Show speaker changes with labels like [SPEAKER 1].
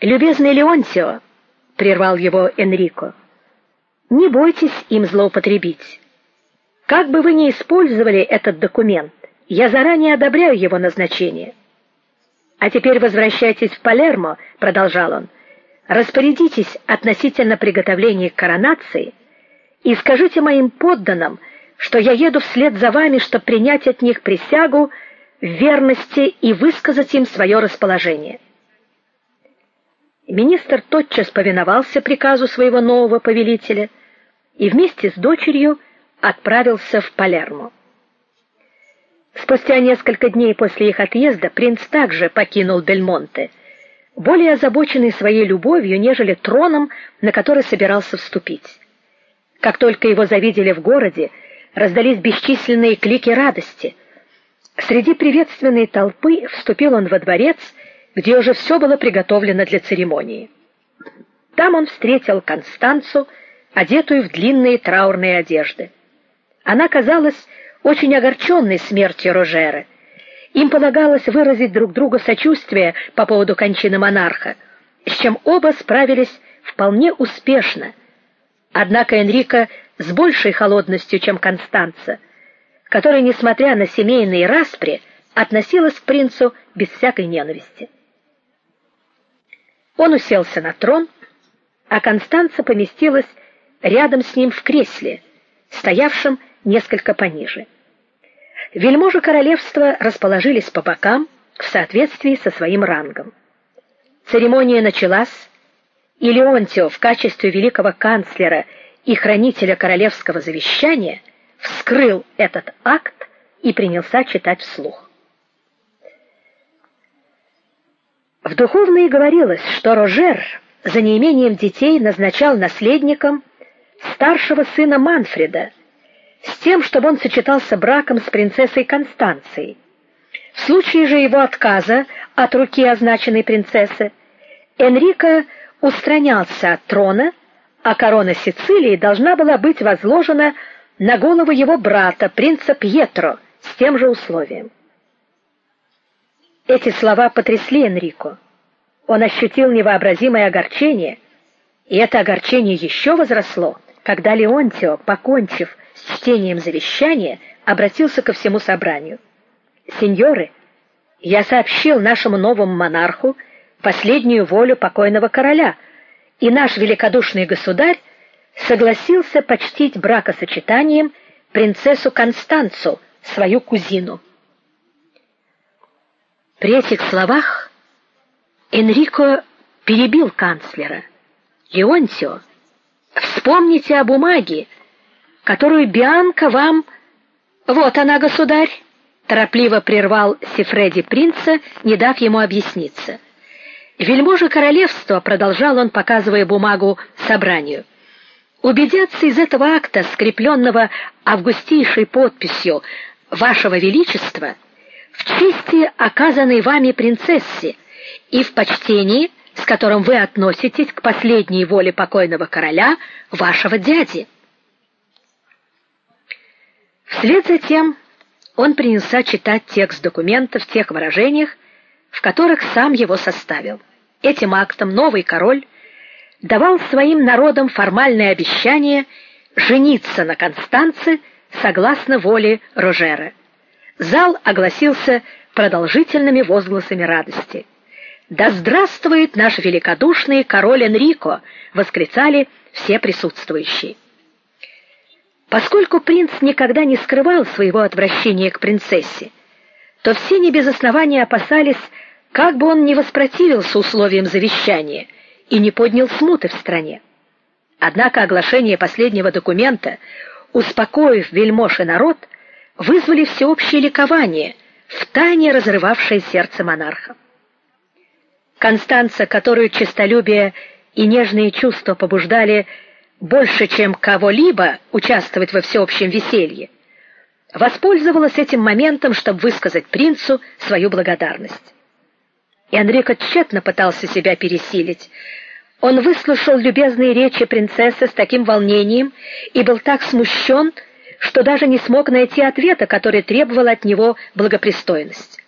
[SPEAKER 1] Любезный Леонтио, прервал его Энрико. Не бойтесь им злоупотребить. Как бы вы ни использовали этот документ, я заранее одобряю его назначение. А теперь возвращайтесь в Палермо, продолжал он. Распорядитесь относительно приготовления к коронации и скажите моим подданным, что я еду вслед за вами, чтобы принять от них присягу верности и высказать им свое расположение. Министр тотчас повиновался приказу своего нового повелителя и вместе с дочерью отправился в Палермо. Спустя несколько дней после их отъезда принц также покинул Бельмонте, более озабоченный своей любовью, нежели троном, на который собирался вступить. Как только его завидели в городе, раздались бесчисленные клики радости. Среди приветственной толпы вступил он во дворец, где уже все было приготовлено для церемонии. Там он встретил Констанцу, одетую в длинные траурные одежды. Она казалась очень огорченной смертью Рожера. Им полагалось выразить друг другу сочувствие по поводу кончины монарха, с чем оба справились вполне успешно. Однако Энрико с большей холодностью, чем Констанца, которая, несмотря на семейные распри, относилась к принцу без всякой ненависти. Он уселся на трон, а Констанца поместилась рядом с ним в кресле, стоявшем несколько пониже. Вельможи королевства расположились по бокам в соответствии со своим рангом. Церемония началась, и Леонтио в качестве великого канцлера и хранителя королевского завещания вскрыл этот акт и принялся читать вслух. В духовной говорилось, что Рожер за неимением детей назначал наследником старшего сына Манфреда, с тем, чтобы он сочетался браком с принцессой Констанцией. В случае же его отказа от руки означенной принцессы, Энрико устранялся от трона, а корона Сицилии должна была быть возложена на голову его брата, принца Пьетро, с тем же условием. Эти слова потрясли Энрико. Он ощутил невообразимое огорчение, и это огорчение еще возросло, когда Леонтио, покончив с чтением завещания, обратился ко всему собранию. Сеньоры, я сообщил нашему новому монарху последнюю волю покойного короля, и наш великодушный государь согласился почтить бракосочетанием принцессу Констанцу, свою кузину. При этих словах Энрико перебил канцлера. Леонтио, вспомните о бумаге, которую Бианка вам Вот она, государь, торопливо прервал Сифреди принца, не дав ему объясниться. Вельможа королевства, продолжал он, показывая бумагу собранию. Убедятся из этого акта, скрепленного августейшей подписью вашего величества, в чести оказанной вами принцессе и в почтении, с которым вы относитесь к последней воле покойного короля, вашего дяди. Вслед за тем он принялся читать текст документа в тех выражениях, в которых сам его составил. Этим актом новый король давал своим народам формальное обещание жениться на Констанце согласно воле Рожера. Зал огласился продолжительными возгласами радости. Да здравствует наш великодушный король Энрико, восклицали все присутствующие. Поскольку принц никогда не скрывал своего отвращения к принцессе, то все не без основания опасались, как бы он не воспротивился условиям завещания и не поднял смуты в стране. Однако оглашение последнего документа, успокоив вельмож и народ, вызвали всеобщее ликование, втайне разрывавшее сердце монарха. Констанца, которую честолюбие и нежные чувства побуждали больше, чем кого-либо участвовать во всеобщем веселье, воспользовалась этим моментом, чтобы высказать принцу свою благодарность. И Энрико тщетно пытался себя пересилить. Он выслушал любезные речи принцессы с таким волнением и был так смущен, что даже не смог найти ответа, который требовал от него благопристойность.